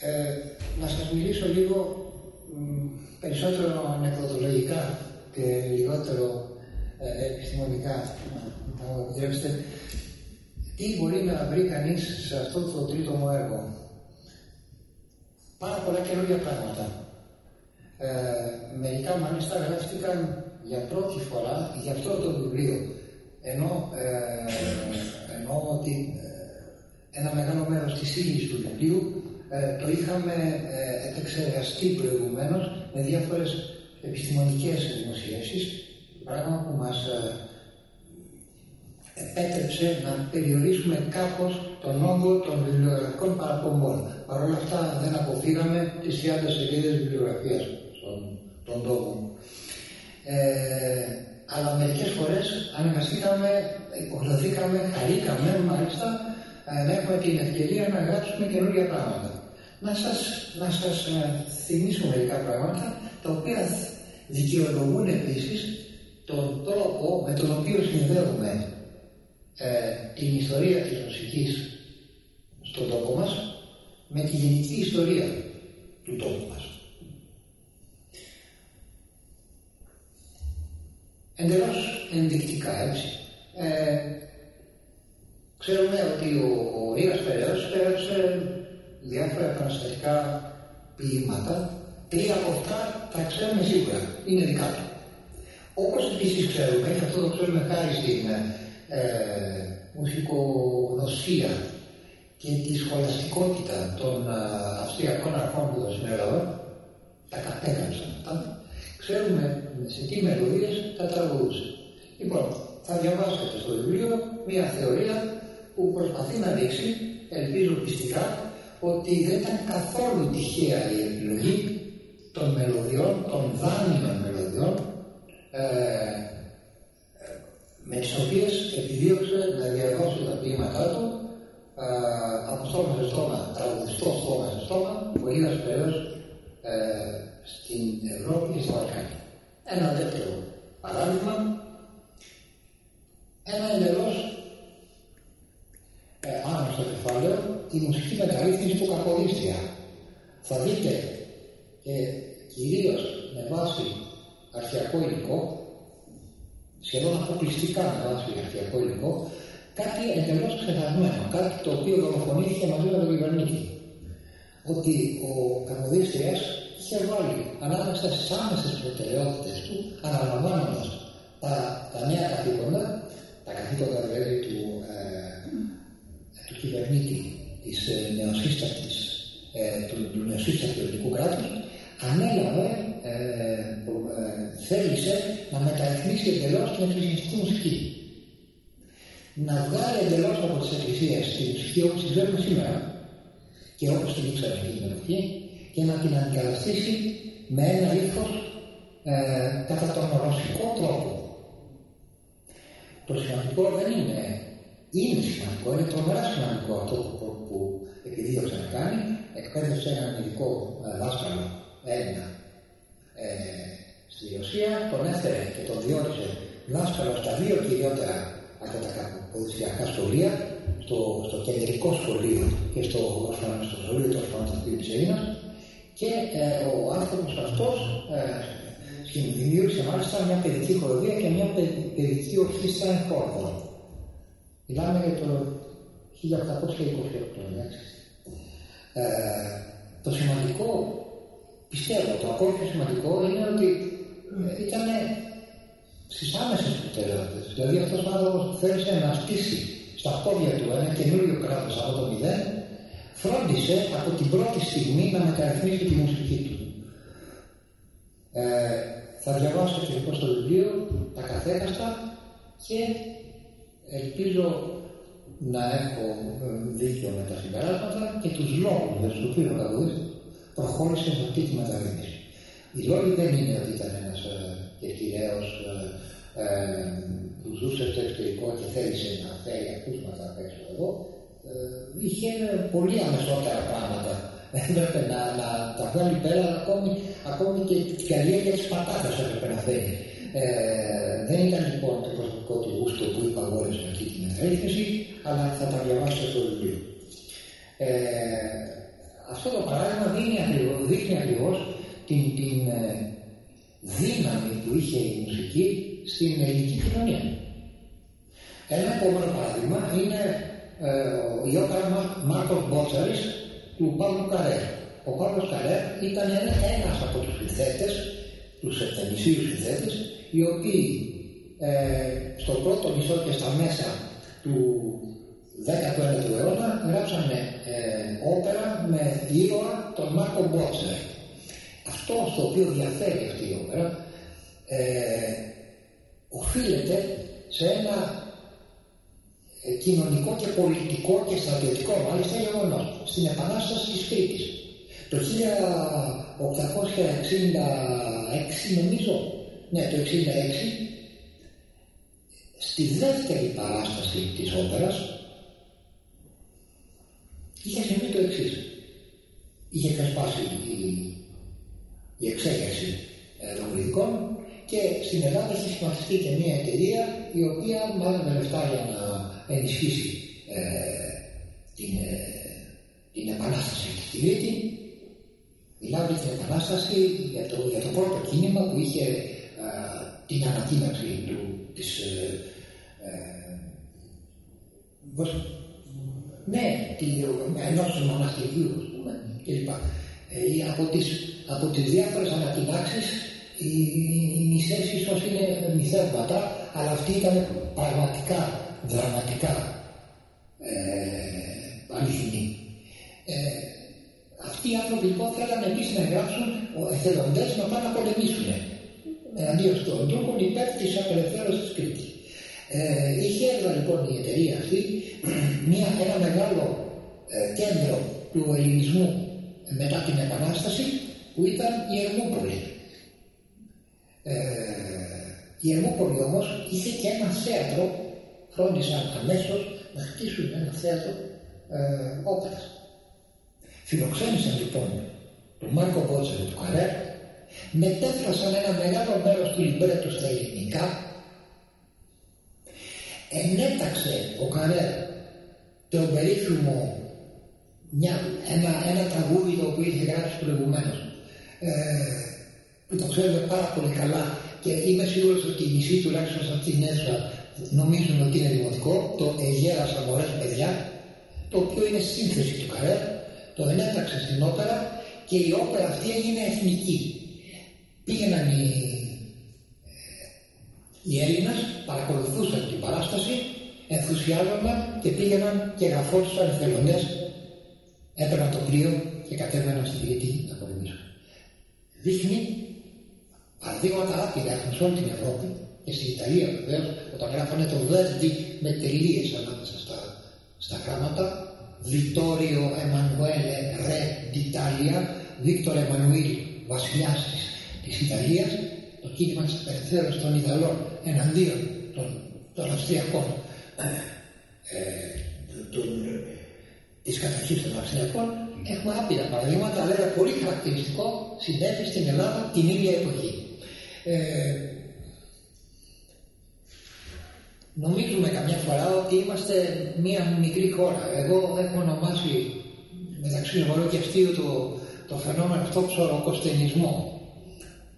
Ε, να σας μιλήσω λίγο περισσότερο ανεκδοτολογικά και λιγότερο ε, επιστημονικά, να μου επιτρέψετε, τι μπορεί να βρει κανείς σε αυτό το τρίτο μου έργο; Πάρα πολλά καινούργια πράγματα. Ε, μερικά μάλιστα γράφτηκαν για πρώτη φορά για αυτό το βιβλίο. Ενώ, ε, ενώ ότι ε, ένα μεγάλο μέρος της ύλης του βιβλίου ε, το είχαμε ε, επεξεργαστεί προηγουμένως με διάφορες επιστημονικές δημοσιεύσεις, πράγμα που μας ε, επέτρεψε να περιορίσουμε κάπως τον όγκο των βιβλιογραφικών παραπομπών. Παρ' όλα αυτά δεν αποφύγαμε τις 30 σελίδες βιβλιογραφίας στον, τον τόπο. Ε, αλλά μερικές φορές αναγκαστήκαμε, υποχρεωθήκαμε, χαρήκαμε μάλιστα να έχουμε την ευκαιρία να γράψουμε καινούργια πράγματα να σας, να σας ε, θυμίσω μερικά πράγματα τα οποία δικαιολογούν επίσης τον τρόπο με τον οποίο συνδέουμε ε, την ιστορία της μουσικής στον τόπο μας με τη γενική ιστορία του τόπου μας. Εντελώς ενδεικτικά έτσι. Ε, ξέρουμε ότι ο, ο Ρίας Περαίος διάφορα επαναστατικά ποίηματα, τρία από αυτά τα ξέρουμε σίγουρα, είναι δικά του. Όπως επίσης ξέρουμε, και αυτό το ξέρουμε χάρη στην ε, μουσικοδοσία και τη σχολαστικότητα των ε, αυστριακών αρχών που εδώ στην Ελλάδα, τα κατέκανσαν αυτά, ξέρουμε σε τι μελωδίες τα τραγουδούσε. Λοιπόν, θα διαβάσετε στο βιβλίο μια θεωρία που προσπαθεί να δείξει, ελπίζω πιστικά, ότι δεν ήταν καθόλου τυχαία η επιλογή των μελωδιών, των δάνειων μελωδιών ε, με τις οποίες επιδίωξε να διαδώσει τα ποίηματά του ε, από στόμα σε στόμα, τραγουδιστό στόμα σε στόμα, πολύ ασπερός ε, στην Ευρώπη και στα Βαλκάνια. Ένα δεύτερο παράδειγμα, ένα εντελώς ε, στο κεφάλαιο η μουσική μεταρρύθμιση του Κακορίστια. Θα δείτε και κυρίως με βάση αρχαιακό υλικό, σχεδόν αποκλειστικά με βάση αρχαιακό υλικό, κάτι εντελώς ξεχασμένο, κάτι το οποίο δολοφονήθηκε μαζί με τον κυβερνήτη. Ότι ο Κακοδίστρια είχε βάλει ανάμεσα στις άμεσες προτεραιότητες του, αναλαμβάνοντας τα, τα νέα καθήκοντα, τα καθήκοντα δηλαδή του ε, του κυβερνήτη της ε, νεοσύστατης, ε, του, του νεοσύστατου ελληνικού κράτους, ανέλαβε, ε, ε, θέλησε να μεταρρυθμίσει εντελώς την εκκλησιαστική μουσική. Να βγάλει εντελώς από τις εκκλησίες τη μουσική όπως τη βλέπουμε σήμερα και όπως την ήξερε αυτή την εποχή και να την αντικαταστήσει με ένα ύφος ε, κατά τον ρωσικό τρόπο. Το σημαντικό δεν είναι είναι σημαντικό, είναι τρομερά σημαντικό αυτό που, που επιδίωξε να κάνει. Εκπαίδευσε έναν ειδικό ε, δάσκαλο Έλληνα ε, στη Ρωσία, τον έφερε και τον διόρισε δάσκαλο στα δύο κυριότερα από τα καποδιστριακά σχολεία, στο, στο κεντρικό σχολείο και στο, στο σχολείο του Ορφανοτικού της Ελλήνας. Και ε, ο άνθρωπος αυτός ε, δημιούργησε μάλιστα μια παιδική χοροδία και μια παιδική ορχήστρα εγχώργων. Μιλάμε για το 1828, εντάξει. Ε, το σημαντικό, πιστεύω, το ακόμη πιο σημαντικό είναι ότι ε, ήταν στις άμεσες προτεραιότητες. Δηλαδή αυτός ο άνθρωπος θέλησε να στήσει στα πόδια του ένα καινούριο κράτος από το μηδέν, φρόντισε από την πρώτη στιγμή να μεταρρυθμίσει τη μουσική του. Ε, θα διαβάσω και λοιπόν στο βιβλίο τα καθέκαστα και ελπίζω να έχω ε, δίκιο με τα συμπεράσματα και τους λόγους για τους οποίους ο Καγουδής προχώρησε σε αυτή τη μεταρρύθμιση. Οι λόγοι δεν είναι ότι ήταν ένας εκκυραίος ε, ε, που ζούσε στο εξωτερικό και θέλησε να φέρει ακούσματα απ' έξω εδώ. Ε, είχε πολύ αμεσότερα πράγματα. Έπρεπε να, να τα βγάλει πέρα ακόμη, ακόμη και την καλλιέργεια της πατάτας έπρεπε να φέρει. Ε, δεν ήταν λοιπόν το προσωπικό του γούστο που είπα όλες με αυτή την έκθεση, αλλά θα τα διαβάσω στο βιβλίο. Ε, αυτό το παράδειγμα δείχνει ακριβώς, δείχνει ακριβώς την, την ε, δύναμη που είχε η μουσική στην ελληνική κοινωνία. Ένα επόμενο παράδειγμα είναι ε, η όπερα Μάρκος Μπότσαρης του Παύλου Καρέ. Ο Παύλος Καρέ ήταν ένας από τους συνθέτες, τους ευθεμισίους συνθέτες, οι οποίοι ε, στο πρώτο μισό και στα μέσα του 19ου αιώνα γράψανε ε, όπερα με ήρωα τον Μάρκο Μπότσερ. Αυτός στο οποίος διαφέρει αυτή η όπερα ε, οφείλεται σε ένα ε, κοινωνικό και πολιτικό και στρατιωτικό μάλιστα γεγονός στην Επανάσταση της Κρήτης. Το 1866 νομίζω, ναι το 1966 στη δεύτερη παράσταση της όπερας είχε συμβεί το εξής. Είχε ξεσπάσει η, η εξέγερση των κριτικών και στην Ελλάδα έχει σχηματιστεί και μια εταιρεία η οποία μάλλον λεφτά για να ενισχύσει ε, την, ε, την επανάσταση στη Κρήτη. Μιλάμε για την επανάσταση για το, για το πρώτο κίνημα που είχε ε, την ανακοίνωση του, της ναι, ενός μοναστηριού, ας πούμε, κλπ. Ε, από, τις, από τις διάφορες ανακοινάξεις οι, οι μισές ίσως είναι μυθεύματα, αλλά αυτή ήταν πραγματικά, δραματικά ε, αληθινή. Ε, αυτοί οι άνθρωποι λοιπόν θέλανε επίσης να γράψουν εθελοντές να πάνε να πολεμήσουν εναντίον των Τούρκων υπέρ της απελευθέρωσης της Κρήτης. Ε, είχε έργα λοιπόν η εταιρεία αυτή μια, ένα μεγάλο ε, κέντρο του ελληνισμού μετά την Επανάσταση που ήταν η Ερμούπολη. Ε, η Ερμούπολη όμως είχε και ένα θέατρο, φρόντισαν αμέσως να χτίσουν ένα θέατρο ε, όπερας. Φιλοξένησαν λοιπόν τον Μάρκο Μπότσερ του Καρέ, μετέφρασαν ένα μεγάλο μέρος του λιμπρέτου στα ελληνικά ενέταξε ο Καρέ το περίφημο μια, ένα, ένα τραγούδι το οποίο είχε γράψει προηγουμένως. Ε, που το ξέρουμε πάρα πολύ καλά και είμαι σίγουρος ότι οι μισοί τουλάχιστον σε αυτήν την αίθουσα νομίζουν ότι είναι δημοτικό, το Εγέρα Αμορές Παιδιά, το οποίο είναι σύνθεση του Καρέ, το ενέταξε στην όπερα και η όπερα αυτή έγινε εθνική. Πήγαιναν οι οι Έλληνες παρακολουθούσαν την παράσταση, ενθουσιάζονταν και πήγαιναν και γραφόντουσαν εθελοντές, έπαιρναν το πλοίο και κατέβαιναν στην Κρήτη να πολεμήσουν. Δείχνει παραδείγματα άπειρα σε όλη την Ευρώπη και στην Ιταλία βεβαίως, όταν γράφανε το Βέρντι με τελείες ανάμεσα στα, στα γράμματα, Βιτόριο Εμμανουέλε Ρε d'Italia, Βίκτορ Εμμανουήλ βασιλιάς της Ιταλίας, το κίνημα της απελευθέρωσης των Ιταλών εναντίον των, των Αυστριακών ε, ε, της καταρχής των Αυστριακών έχουμε άπειρα παραδείγματα αλλά ένα πολύ χαρακτηριστικό συνέβη στην Ελλάδα την ίδια εποχή. Ε, νομίζουμε καμιά φορά ότι είμαστε μία μικρή χώρα. Εγώ έχω ονομάσει μεταξύ εγώ και αστείο το, το φαινόμενο αυτό ψωροκοστενισμό.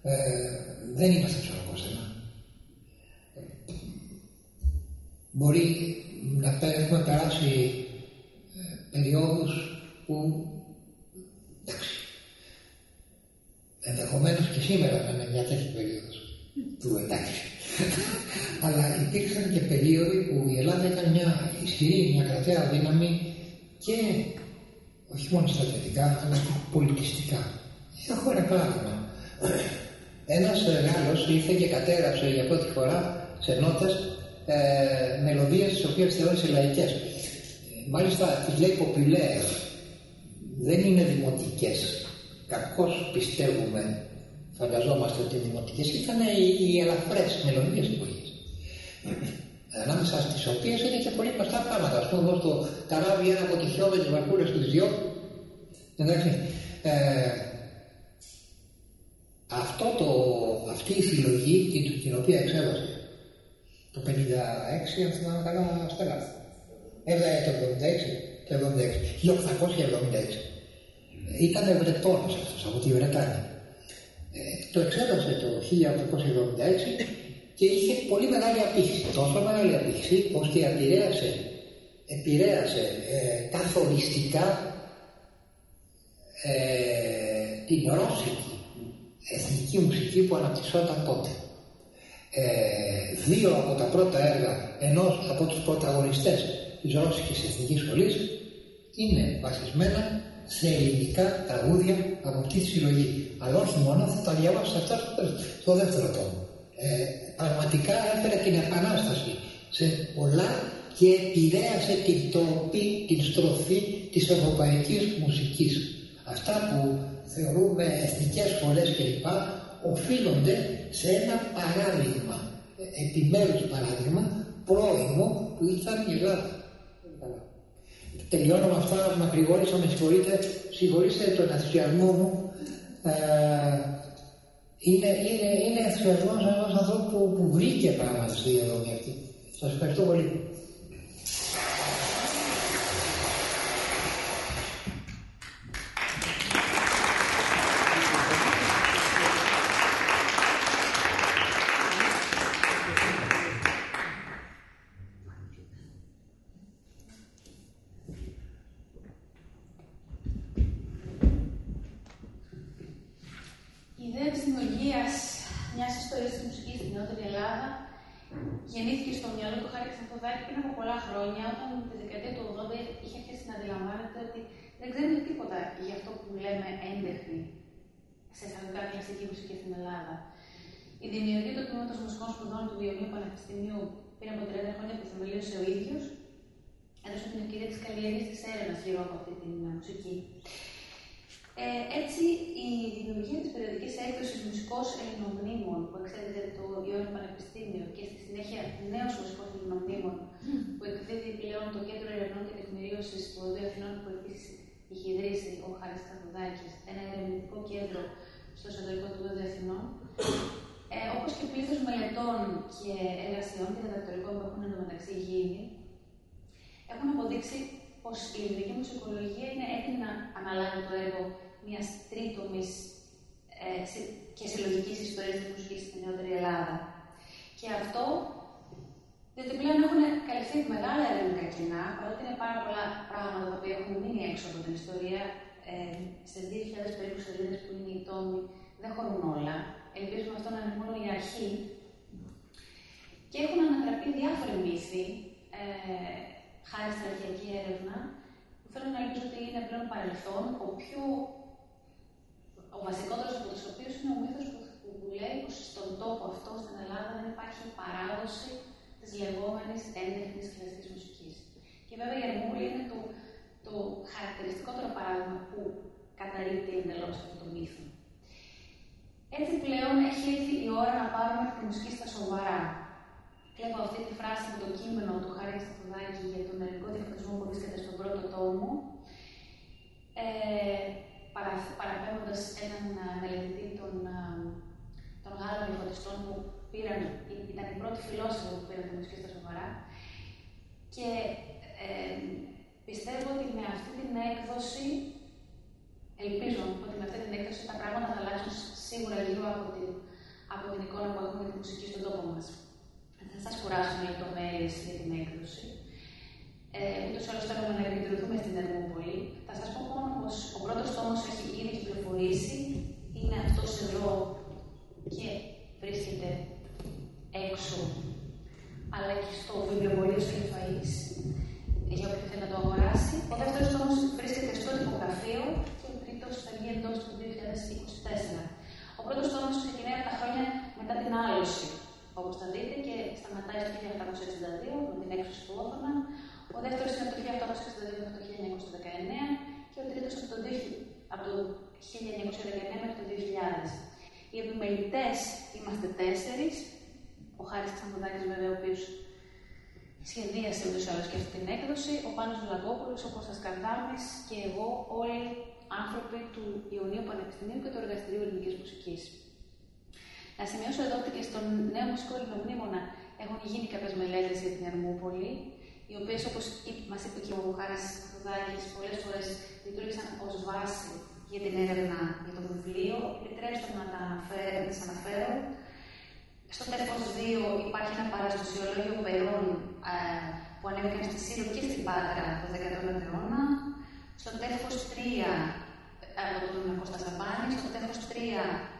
Ε, δεν είμαστε ψωροκόστενα. Μπορεί να έχουμε περάσει ε, περιόδους που εντάξει ενδεχομένως και σήμερα να είναι μια τέτοια περίοδος του εντάξει αλλά υπήρξαν και περίοδοι που η Ελλάδα ήταν μια ισχυρή, μια κρατέα δύναμη και όχι μόνο στρατιωτικά αλλά και πολιτιστικά. Έχω ένα πράγμα. Ένας Γάλλος ήρθε και κατέγραψε για πρώτη φορά σε νότες ε, μελωδίες τις οποίες θεώρησε λαϊκές. Μάλιστα τις λέει populaire. Δεν είναι δημοτικές. Κακώς πιστεύουμε, φανταζόμαστε ότι είναι δημοτικές. Ήταν οι, οι ελαφρές μελωδίες εποχής. Ανάμεσα στις οποίες είναι και πολύ παστά πράγματα. Ας πούμε, το καράβι ένα από τις χιόδες βαρκούλες του δυο. Εντάξει. Ε, αυτό το, αυτή η συλλογή την, την οποία εξέδωσε το 56 αν θυμάμαι καλά στέγα. Έβγαλε το 76, το 76, 1876. Ήταν Βρετόνος αυτός από τη Βρετάνη. Ε, το εξέδωσε το 1876 και είχε πολύ μεγάλη απήχηση. Τόσο μεγάλη απήχηση ώστε επηρέασε, επηρέασε ε, καθοριστικά ε, την Ρώσικη εθνική μουσική που αναπτυσσόταν τότε. Ε, δύο από τα πρώτα έργα ενός από τους πρωταγωνιστές της Ρώσικης Εθνικής Σχολής είναι βασισμένα σε ελληνικά τραγούδια από αυτή τη συλλογή. Αλλά όχι μόνο, θα τα διαβάσει αυτά στο δεύτερο τόμο. Ε, πραγματικά έφερε την επανάσταση σε πολλά και επηρέασε την τροπή, την στροφή της ευρωπαϊκής μουσικής. Αυτά που θεωρούμε εθνικές σχολές κλπ. οφείλονται σε ένα παράδειγμα, ε, επιμέρους παράδειγμα, πρόημο που ήταν η Ελλάδα. Τελειώνω με αυτά, να με συγχωρείτε, συγχωρήστε τον αθουσιασμό μου. Ε, είναι, είναι, είναι ενθουσιασμός ενός ανθρώπου που, που βρήκε πράγματα στη διαδρομή αυτή. Σας ευχαριστώ πολύ. γεννήθηκε στο μυαλό του Χάρη Ξανθοδάκη πριν από πολλά χρόνια, όταν τη δεκαετία του 80 είχε αρχίσει να αντιλαμβάνεται ότι δεν ξέρουμε τίποτα για αυτό που λέμε έντεχνη σε εισαγωγικά κλασική μουσική στην Ελλάδα. Η δημιουργία του τμήματος μουσικών σπουδών του Διομίου Πανεπιστημίου πριν από 30 χρόνια που θεμελίωσε ο ίδιος, έδωσε την ευκαιρία της καλλιέργειας της έρευνας γύρω από αυτή τη μουσική. Ε, έτσι, η δημιουργία της περιοδικής έκδοσης Μουσικός Ελληνομνήμων, που εξέδεται το Ιωάννη Πανεπιστήμιο και στη συνέχεια νέος Μουσικός Ελληνομνήμων, που εκδίδει πλέον το Κέντρο Ερευνών και Τεκμηρίωσης του Οδού Αθηνών, που επίσης είχε ιδρύσει ο Χάρης Καβουδάκη, ένα ερευνητικό κέντρο στο εσωτερικό του Οδού Αθηνών. Ε, Όπως και πλήθος μελετών και εργασιών και διδακτορικών που έχουν εντωμεταξύ γίνει, έχουν αποδείξει πως η ελληνική μουσικολογία είναι έτοιμη να αναλάβει το έργο μιας τρίτομης ε, και συλλογικής ιστορίας τη μουσική στην νεότερη Ελλάδα. Και αυτό διότι πλέον έχουν καλυφθεί μεγάλα ελληνικά κοινά, παρότι είναι πάρα πολλά πράγματα τα οποία έχουν μείνει έξω από την ιστορία. Ε, Στι 2.000 περίπου σελίδες που είναι οι τόμοι, δεν χωρούν όλα. Ελπίζουμε αυτό να είναι μόνο η αρχή. Και έχουν ανατραπεί διάφοροι μύθοι. Ε, χάρη στην αρχαιακή έρευνα, που θέλω να ελπίζω ότι είναι πλέον παρελθόν, ο πιο. Ο από τους οποίους είναι ο μύθος που, λέει πως στον τόπο αυτό στην Ελλάδα δεν υπάρχει παράδοση της λεγόμενης έντεχνης κλασικής μουσικής. Και βέβαια η Ερμούλη είναι το, το χαρακτηριστικότερο παράδειγμα που καταρρύπτει εντελώς αυτό το μύθο. Έτσι πλέον έχει έρθει η ώρα να πάρουμε τη μουσική στα σοβαρά. Βλέπω αυτή τη φράση με το κείμενο του Χάρη Σταφουδάκη για τον ελληνικό διαφωτισμό που βρίσκεται στον πρώτο τόμο. Ε, έναν ε, μελετητή των, ε, των Γάλλων διαφωτιστών που πήραν, ήταν η πρώτη φιλόσοφοι που πήραν το μουσική στα σοβαρά. Και ε, πιστεύω ότι με αυτή την έκδοση, ελπίζω ότι με αυτή την έκδοση τα πράγματα θα αλλάξουν σίγουρα λίγο. από την ευκαιρίες για την έκδοση. με την έκφραση του Όθωνα, ο δεύτερος είναι από το 1862 μέχρι το 1919 και ο τρίτος από το 1919 μέχρι το 2000. Οι επιμελητές είμαστε τέσσερις. Ο Χάρης Ξαμουδάκη, βέβαια, ο οποίος σχεδίασε ούτως ή και αυτή την έκδοση. Ο Πάνος Λαγόπουλο, ο Κώστας Καρδάμης και εγώ, όλοι άνθρωποι του Ιωνίου Πανεπιστημίου και του Εργαστηρίου Ελληνικής Μουσικής. Να σημειώσω εδώ ότι και στον νέο μουσικό ελληνομνήμονα έχουν γίνει κάποιες μελέτες για την Ερμούπολη, οι οποίες, όπως μας είπε και ο Χάρη Ρουδάκη, πολλές φορές λειτουργήσαν ως βάση για την έρευνα για το βιβλίο. Επιτρέψτε μου να τι αναφέρω. Στο τέλος 2 υπάρχει ένα παραστοσιολόγιο περών ε, που ανέβηκαν στη Σύρο και στην Πάτρα το 19ο αιώνα. Στο τέλος 3 ε, από τον Κώστα Σταμπάνη, στο τέλος 3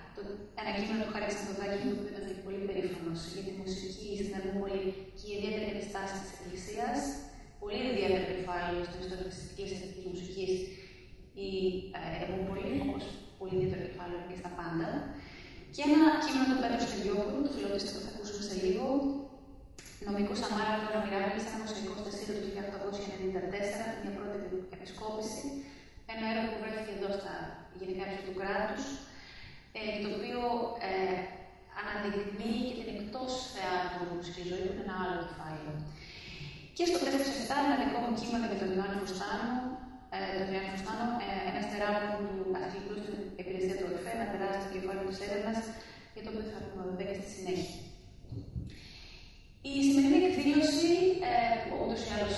ένα κείμενο του Χαρίς Αντοδάκη, που ήταν πολύ περήφανος για τη μουσική στην Αρμόπολη και η ιδιαίτερη επιστάση της Εκκλησίας. Πολύ ιδιαίτερο κεφάλαιο στην ιστορία της Εκκλησίας της μουσικής η Αρμόπολη, όπω πολύ ιδιαίτερο κεφάλαιο και στα πάντα. Και ένα κείμενο του Πέτρου Στυλιόπουλου, το φιλότιστο που θα ακούσουμε σε λίγο, νομικού Αμάρα του Ραμιράβη, ένα μοσαϊκό στασίδιο του 1894, μια πρώτη επισκόπηση, ένα έργο που βρέθηκε εδώ στα Γενικά Αρχή του Κράτους, ε, το οποίο ε, αναδεικνύει και την εκτός θεάτρου στη ζωή του ένα άλλο κεφάλαιο. Και στο τέλος 7, ένα δικό μου κείμενο για τον Ιωάννη Φουστάνο, ε, τον Ιωάννη Φουστάνο, ε, ένας τεράστιο του αρχικού στην υπηρεσία του ΟΕΦΕ, ένα τεράστιο κεφάλαιο της έρευνας, για το οποίο θα πούμε βέβαια και στη συνέχεια. Η σημερινή εκδήλωση, ε, που ούτως ή άλλως